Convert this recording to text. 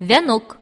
вянок